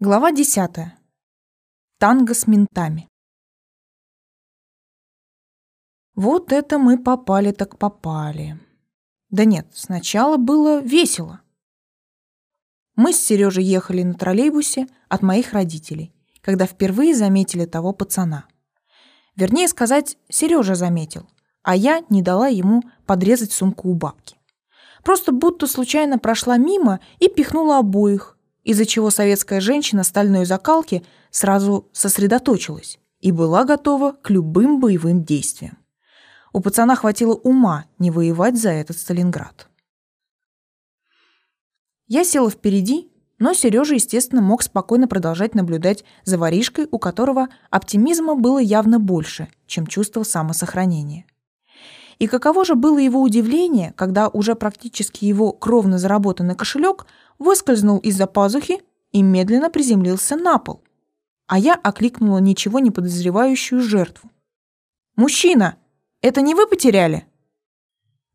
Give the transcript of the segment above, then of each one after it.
Глава 10. Танго с ментами. Вот это мы попали так попали. Да нет, сначала было весело. Мы с Сережей ехали на троллейбусе от моих родителей, когда впервые заметили того пацана. Вернее сказать, Сережа заметил, а я не дала ему подрезать сумку у бабки. Просто будто случайно прошла мимо и пихнула обоих, из-за чего советская женщина стальной закалки сразу сосредоточилась и была готова к любым боевым действиям. У пацана хватило ума не воевать за этот Сталинград. Я села впереди, но Сережа, естественно, мог спокойно продолжать наблюдать за воришкой, у которого оптимизма было явно больше, чем чувство самосохранения. И каково же было его удивление, когда уже практически его кровно заработанный кошелек выскользнул из-за пазухи и медленно приземлился на пол. А я окликнула ничего не подозревающую жертву. «Мужчина, это не вы потеряли?»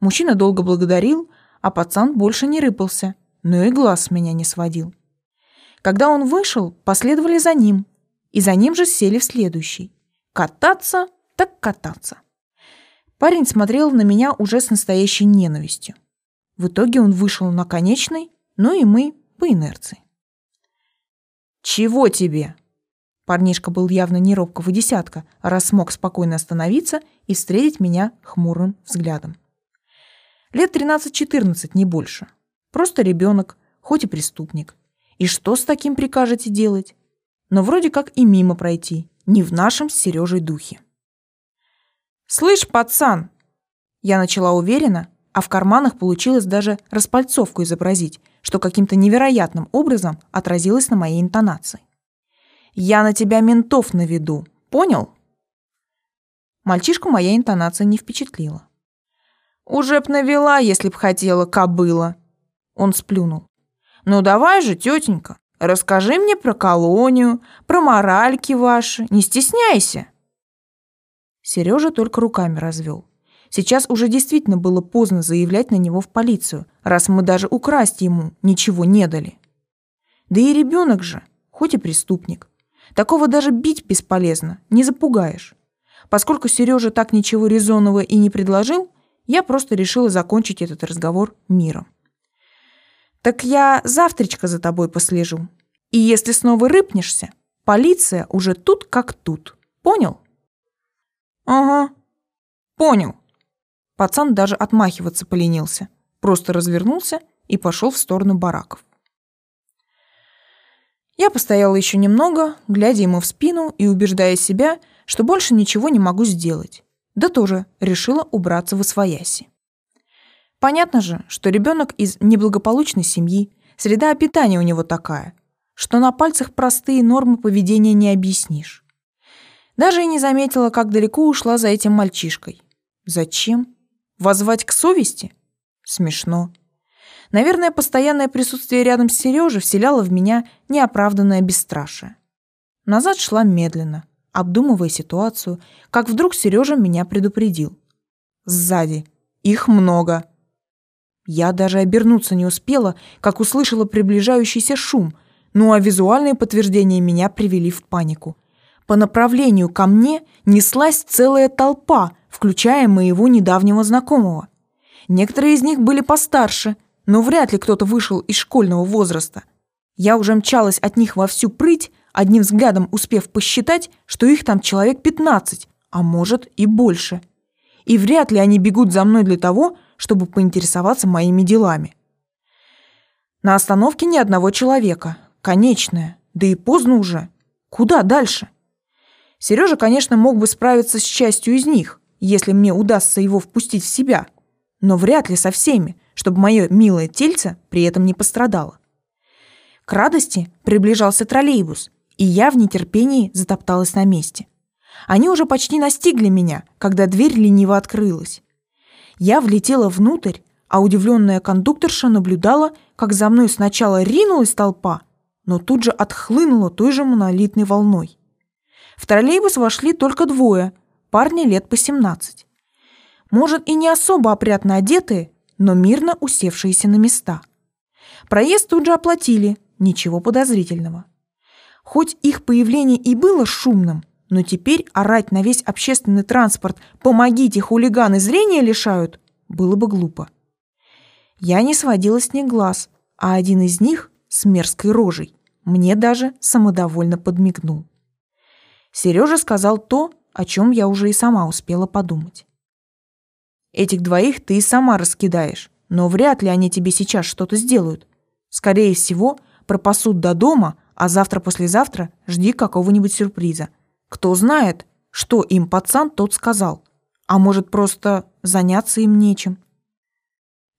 Мужчина долго благодарил, а пацан больше не рыпался, но и глаз с меня не сводил. Когда он вышел, последовали за ним, и за ним же сели в следующий. Кататься так кататься. Парень смотрел на меня уже с настоящей ненавистью. В итоге он вышел на конечный, ну и мы по инерции. «Чего тебе?» Парнишка был явно не робкого десятка, раз смог спокойно остановиться и встретить меня хмурым взглядом. Лет 13-14, не больше. Просто ребенок, хоть и преступник. И что с таким прикажете делать? Но вроде как и мимо пройти, не в нашем с Сережей духе. «Слышь, пацан!» Я начала уверенно, а в карманах получилось даже распальцовку изобразить, что каким-то невероятным образом отразилось на моей интонации. «Я на тебя ментов наведу, понял?» Мальчишку моя интонация не впечатлила. «Уже б навела, если б хотела, кобыла!» Он сплюнул. «Ну давай же, тетенька, расскажи мне про колонию, про моральки ваши, не стесняйся!» Сережа только руками развел. Сейчас уже действительно было поздно заявлять на него в полицию, раз мы даже украсть ему ничего не дали. Да и ребенок же, хоть и преступник. Такого даже бить бесполезно, не запугаешь. Поскольку Сережа так ничего резонного и не предложил, я просто решила закончить этот разговор миром. «Так я завтрачка за тобой послежу. И если снова рыпнешься, полиция уже тут как тут. Понял?» «Ага, понял». Пацан даже отмахиваться поленился. Просто развернулся и пошел в сторону бараков. Я постояла еще немного, глядя ему в спину и убеждая себя, что больше ничего не могу сделать. Да тоже решила убраться в освояси. Понятно же, что ребенок из неблагополучной семьи, среда питания у него такая, что на пальцах простые нормы поведения не объяснишь. Даже и не заметила, как далеко ушла за этим мальчишкой. Зачем? Возвать к совести? Смешно. Наверное, постоянное присутствие рядом с Сережей вселяло в меня неоправданное бесстрашие. Назад шла медленно, обдумывая ситуацию, как вдруг Сережа меня предупредил. Сзади. Их много. Я даже обернуться не успела, как услышала приближающийся шум, ну а визуальные подтверждения меня привели в панику – по направлению ко мне неслась целая толпа, включая моего недавнего знакомого. Некоторые из них были постарше, но вряд ли кто-то вышел из школьного возраста. Я уже мчалась от них во всю прыть, одним взглядом успев посчитать, что их там человек 15, а может и больше. И вряд ли они бегут за мной для того, чтобы поинтересоваться моими делами. На остановке ни одного человека. Конечная. Да и поздно уже. Куда дальше? Сережа, конечно, мог бы справиться с частью из них, если мне удастся его впустить в себя, но вряд ли со всеми, чтобы мое милое тельце при этом не пострадало. К радости приближался троллейбус, и я в нетерпении затопталась на месте. Они уже почти настигли меня, когда дверь лениво открылась. Я влетела внутрь, а удивленная кондукторша наблюдала, как за мной сначала ринулась толпа, но тут же отхлынула той же монолитной волной. В троллейбус вошли только двое, парни лет по 17. Может, и не особо опрятно одетые, но мирно усевшиеся на места. Проезд тут же оплатили, ничего подозрительного. Хоть их появление и было шумным, но теперь орать на весь общественный транспорт «помогите, хулиганы зрения лишают» было бы глупо. Я не сводила с них глаз, а один из них с мерзкой рожей мне даже самодовольно подмигнул. Сережа сказал то, о чем я уже и сама успела подумать. Этих двоих ты и сама раскидаешь, но вряд ли они тебе сейчас что-то сделают. Скорее всего, пропасут до дома, а завтра-послезавтра жди какого-нибудь сюрприза. Кто знает, что им пацан тот сказал. А может, просто заняться им нечем.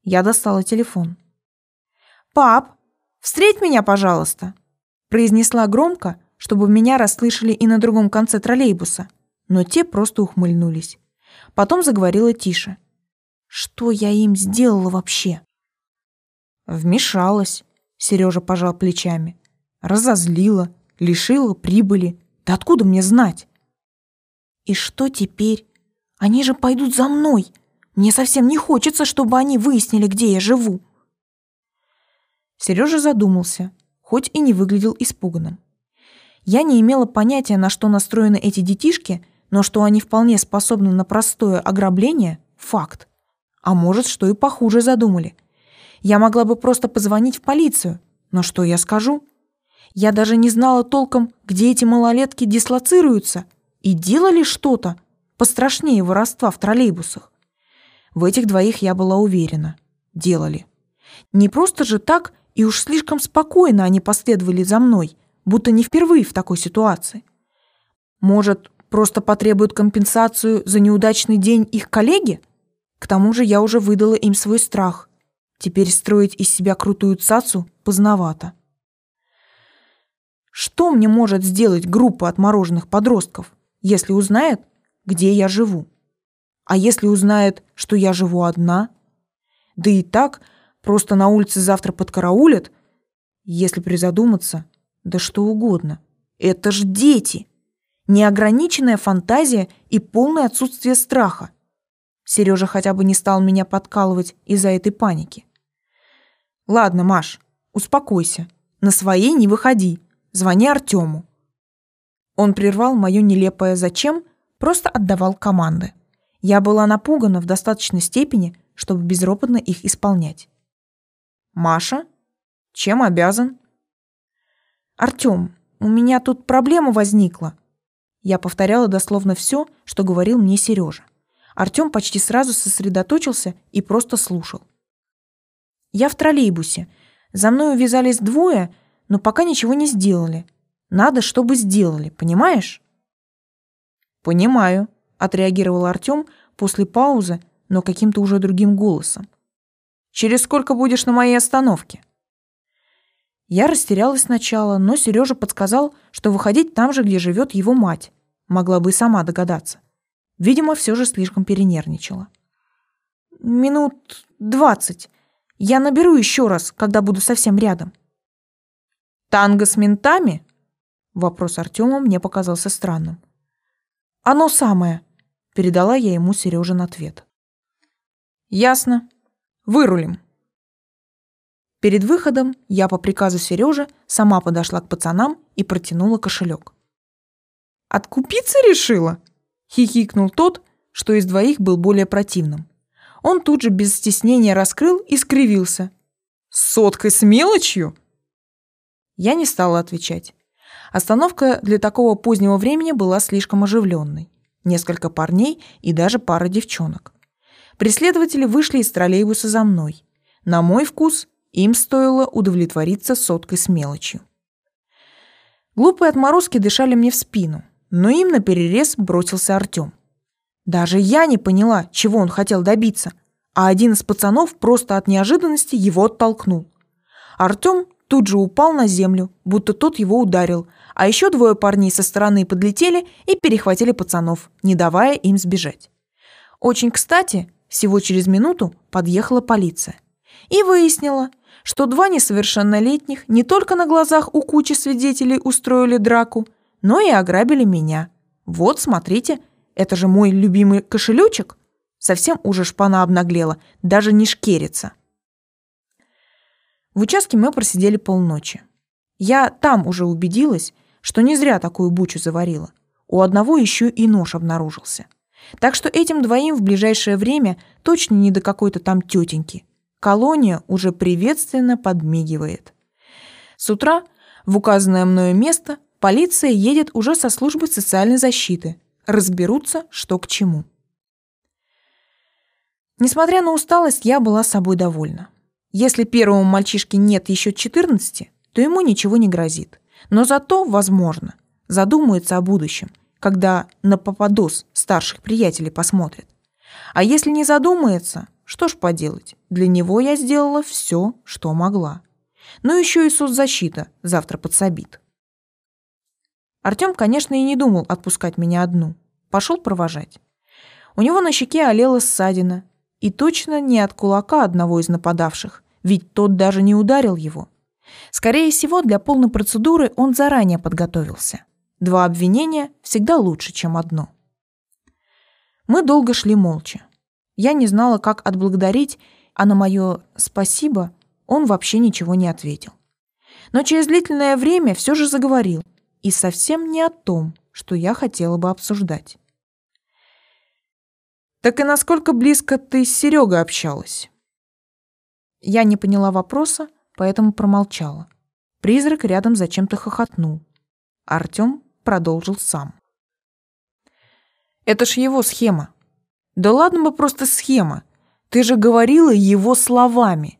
Я достала телефон. «Пап, встреть меня, пожалуйста!» произнесла громко, чтобы меня расслышали и на другом конце троллейбуса, но те просто ухмыльнулись. Потом заговорила тише. «Что я им сделала вообще?» «Вмешалась», — Сережа пожал плечами разозлила, лишила прибыли. Да откуда мне знать? И что теперь? Они же пойдут за мной. Мне совсем не хочется, чтобы они выяснили, где я живу. Сережа задумался, хоть и не выглядел испуганным. Я не имела понятия, на что настроены эти детишки, но что они вполне способны на простое ограбление – факт. А может, что и похуже задумали. Я могла бы просто позвонить в полицию, но что я скажу? Я даже не знала толком, где эти малолетки дислоцируются и делали что-то пострашнее воровства в троллейбусах. В этих двоих я была уверена. Делали. Не просто же так и уж слишком спокойно они последовали за мной, будто не впервые в такой ситуации. Может, просто потребуют компенсацию за неудачный день их коллеги? К тому же я уже выдала им свой страх. Теперь строить из себя крутую цацу поздновато. Что мне может сделать группа отмороженных подростков, если узнает, где я живу? А если узнает, что я живу одна? Да и так просто на улице завтра подкараулят, если призадуматься, да что угодно. Это ж дети. Неограниченная фантазия и полное отсутствие страха. Сережа хотя бы не стал меня подкалывать из-за этой паники. Ладно, Маш, успокойся. На своей не выходи. Звони Артему. Он прервал мое нелепое «зачем», просто отдавал команды. Я была напугана в достаточной степени, чтобы безропотно их исполнять. «Маша? Чем обязан?» «Артем, у меня тут проблема возникла». Я повторяла дословно все, что говорил мне Сережа. Артем почти сразу сосредоточился и просто слушал. «Я в троллейбусе. За мной увязались двое, но пока ничего не сделали. Надо, чтобы сделали, понимаешь? Понимаю, отреагировал Артём после паузы, но каким-то уже другим голосом. Через сколько будешь на моей остановке? Я растерялась сначала, но Сережа подсказал, что выходить там же, где живет его мать. Могла бы и сама догадаться. Видимо, все же слишком перенервничала. Минут двадцать. Я наберу еще раз, когда буду совсем рядом. Танго с ментами? Вопрос Артема мне показался странным. Оно самое, передала я ему Сережин ответ. Ясно. Вырулим. Перед выходом я по приказу Сережи сама подошла к пацанам и протянула кошелек. «Откупиться решила?» — хихикнул тот, что из двоих был более противным. Он тут же без стеснения раскрыл и скривился. «Соткой с мелочью? Я не стала отвечать. Остановка для такого позднего времени была слишком оживленной. Несколько парней и даже пара девчонок. Преследователи вышли из троллейбуса за мной. На мой вкус, им стоило удовлетвориться соткой с мелочью. Глупые отморозки дышали мне в спину, но им на перерез бросился Артем. Даже я не поняла, чего он хотел добиться, а один из пацанов просто от неожиданности его оттолкнул. Артем тут же упал на землю, будто тот его ударил, а еще двое парней со стороны подлетели и перехватили пацанов, не давая им сбежать. Очень кстати, всего через минуту подъехала полиция. И выяснила, что два несовершеннолетних не только на глазах у кучи свидетелей устроили драку, но и ограбили меня. Вот, смотрите, это же мой любимый кошелечек. Совсем уже шпана обнаглела, даже не шкерится. В участке мы просидели полночи. Я там уже убедилась, что не зря такую бучу заварила. У одного еще и нож обнаружился. Так что этим двоим в ближайшее время точно не до какой-то там тетеньки. Колония уже приветственно подмигивает. С утра в указанное мною место полиция едет уже со службы социальной защиты. Разберутся, что к чему. Несмотря на усталость, я была собой довольна. Если первому мальчишке нет еще 14, то ему ничего не грозит. Но зато, возможно, задумается о будущем, когда на попадос старших приятелей посмотрит. А если не задумается, что ж поделать, для него я сделала все, что могла. Но еще и соцзащита завтра подсобит. Артем, конечно, и не думал отпускать меня одну. Пошел провожать. У него на щеке олела ссадина, и точно не от кулака одного из нападавших, ведь тот даже не ударил его. Скорее всего, для полной процедуры он заранее подготовился. Два обвинения всегда лучше, чем одно. Мы долго шли молча. Я не знала, как отблагодарить, а на мое «спасибо» он вообще ничего не ответил. Но через длительное время все же заговорил, и совсем не о том, что я хотела бы обсуждать. Так и насколько близко ты с Серегой общалась? Я не поняла вопроса, поэтому промолчала. Призрак рядом зачем-то хохотнул. Артём продолжил сам. Это ж его схема. Да ладно бы просто схема. Ты же говорила его словами.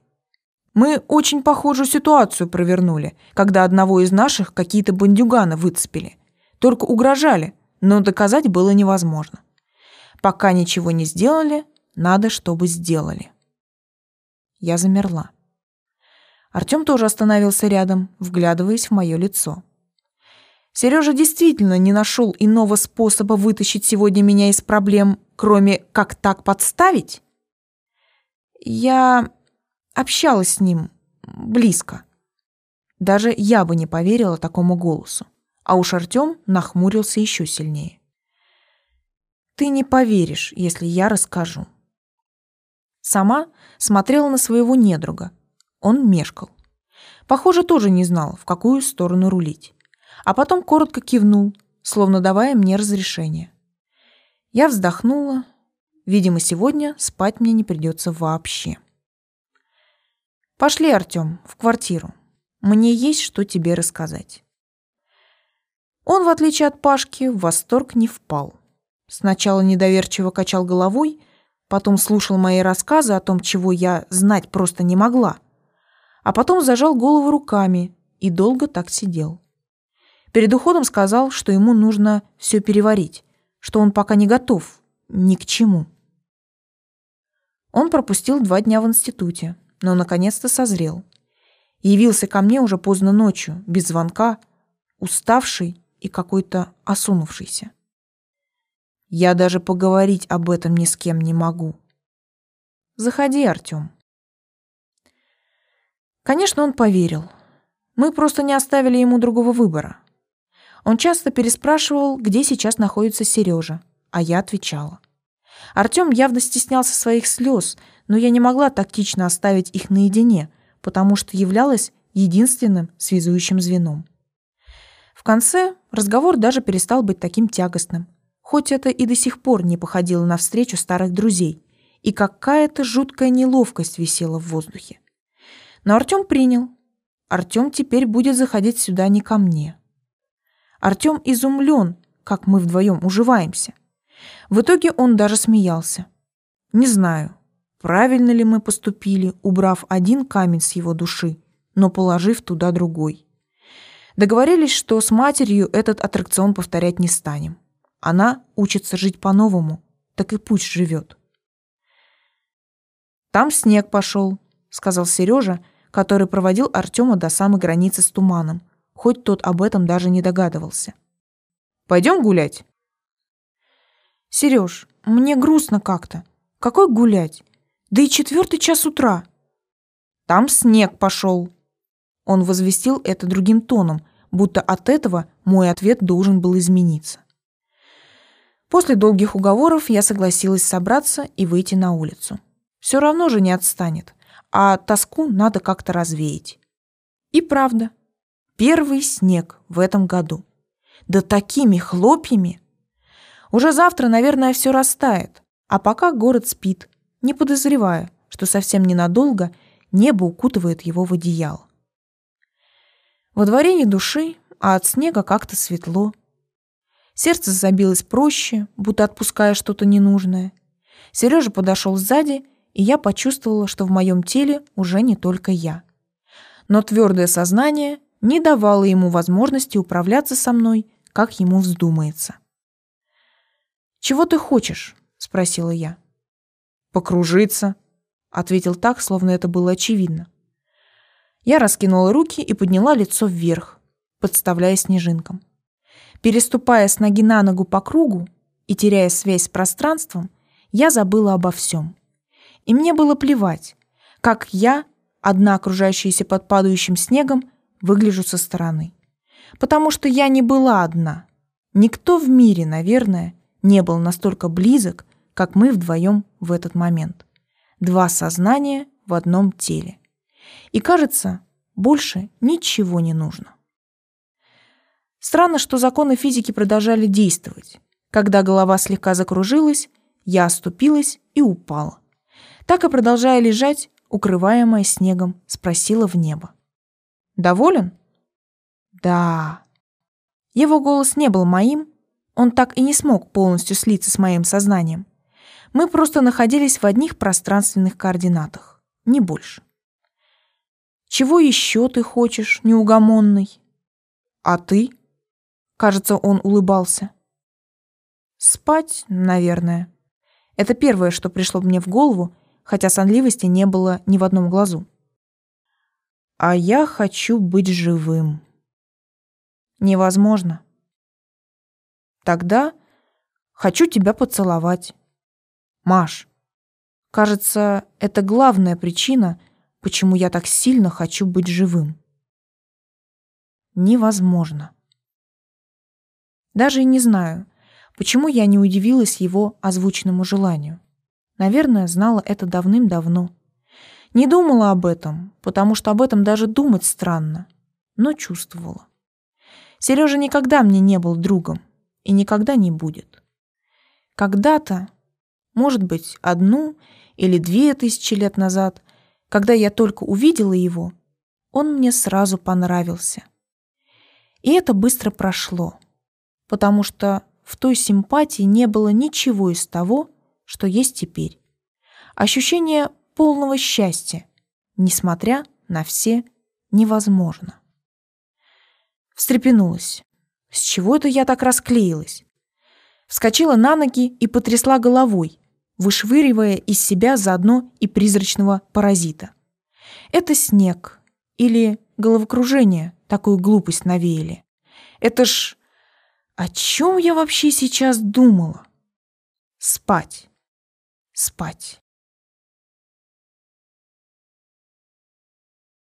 Мы очень похожую ситуацию провернули, когда одного из наших какие-то бандюганы выцепили. Только угрожали, но доказать было невозможно. Пока ничего не сделали, надо, чтобы сделали. Я замерла. Артём тоже остановился рядом, вглядываясь в моё лицо. Сережа действительно не нашел иного способа вытащить сегодня меня из проблем, кроме как так подставить? Я общалась с ним близко. Даже я бы не поверила такому голосу. А уж Артём нахмурился еще сильнее. Ты не поверишь, если я расскажу. Сама смотрела на своего недруга. Он мешкал. Похоже, тоже не знал, в какую сторону рулить. А потом коротко кивнул, словно давая мне разрешение. Я вздохнула. Видимо, сегодня спать мне не придется вообще. Пошли, Артём, в квартиру. Мне есть что тебе рассказать. Он, в отличие от Пашки, в восторг не впал. Сначала недоверчиво качал головой, потом слушал мои рассказы о том, чего я знать просто не могла, а потом зажал голову руками и долго так сидел. Перед уходом сказал, что ему нужно все переварить, что он пока не готов ни к чему. Он пропустил два дня в институте, но наконец-то созрел. Явился ко мне уже поздно ночью, без звонка, уставший и какой-то осунувшийся. Я даже поговорить об этом ни с кем не могу. Заходи, Артём. Конечно, он поверил. Мы просто не оставили ему другого выбора. Он часто переспрашивал, где сейчас находится Сережа, а я отвечала. Артём явно стеснялся своих слез, но я не могла тактично оставить их наедине, потому что являлась единственным связующим звеном. В конце разговор даже перестал быть таким тягостным – хоть это и до сих пор не походило на встречу старых друзей, и какая-то жуткая неловкость висела в воздухе. Но Артём принял. Артём теперь будет заходить сюда не ко мне. Артём изумлен, как мы вдвоем уживаемся. В итоге он даже смеялся. Не знаю, правильно ли мы поступили, убрав один камень с его души, но положив туда другой. Договорились, что с матерью этот аттракцион повторять не станем. Она учится жить по-новому, так и пусть живет. Там снег пошел, сказал Сережа, который проводил Артема до самой границы с туманом, хоть тот об этом даже не догадывался. Пойдем гулять. Сереж, мне грустно как-то. Какой гулять? Да и четвертый час утра. Там снег пошел. Он возвестил это другим тоном, будто от этого мой ответ должен был измениться. После долгих уговоров я согласилась собраться и выйти на улицу. Все равно же не отстанет, а тоску надо как-то развеять. И правда, первый снег в этом году. Да такими хлопьями! Уже завтра, наверное, все растает, а пока город спит, не подозревая, что совсем ненадолго небо укутывает его в одеяло. Во дворе ни души, а от снега как-то светло. Сердце забилось проще, будто отпуская что-то ненужное. Сережа подошел сзади, и я почувствовала, что в моем теле уже не только я. Но твердое сознание не давало ему возможности управляться со мной, как ему вздумается. «Чего ты хочешь?» — спросила я. «Покружиться», — ответил так, словно это было очевидно. Я раскинула руки и подняла лицо вверх, подставляя снежинкам. Переступая с ноги на ногу по кругу и теряя связь с пространством, я забыла обо всем. И мне было плевать, как я, одна окружающаяся под падающим снегом, выгляжу со стороны. Потому что я не была одна. Никто в мире, наверное, не был настолько близок, как мы вдвоем в этот момент. Два сознания в одном теле. И кажется, больше ничего не нужно. Странно, что законы физики продолжали действовать. Когда голова слегка закружилась, я оступилась и упала. Так и продолжая лежать, укрываемая снегом, спросила в небо. «Доволен?» «Да». Его голос не был моим, он так и не смог полностью слиться с моим сознанием. Мы просто находились в одних пространственных координатах, не больше. «Чего еще ты хочешь, неугомонный?» «А ты?» Кажется, он улыбался. «Спать, наверное». Это первое, что пришло мне в голову, хотя сонливости не было ни в одном глазу. «А я хочу быть живым». «Невозможно». «Тогда хочу тебя поцеловать». «Маш, кажется, это главная причина, почему я так сильно хочу быть живым». «Невозможно». Даже и не знаю, почему я не удивилась его озвученному желанию. Наверное, знала это давным-давно. Не думала об этом, потому что об этом даже думать странно, но чувствовала. Сережа никогда мне не был другом и никогда не будет. Когда-то, может быть, одну или две тысячи лет назад, когда я только увидела его, он мне сразу понравился. И это быстро прошло потому что в той симпатии не было ничего из того, что есть теперь. Ощущение полного счастья, несмотря на все невозможно. Встрепенулась. С чего это я так расклеилась? Вскочила на ноги и потрясла головой, вышвыривая из себя заодно и призрачного паразита. Это снег или головокружение такую глупость навеяли. Это ж о чем я вообще сейчас думала? Спать. Спать.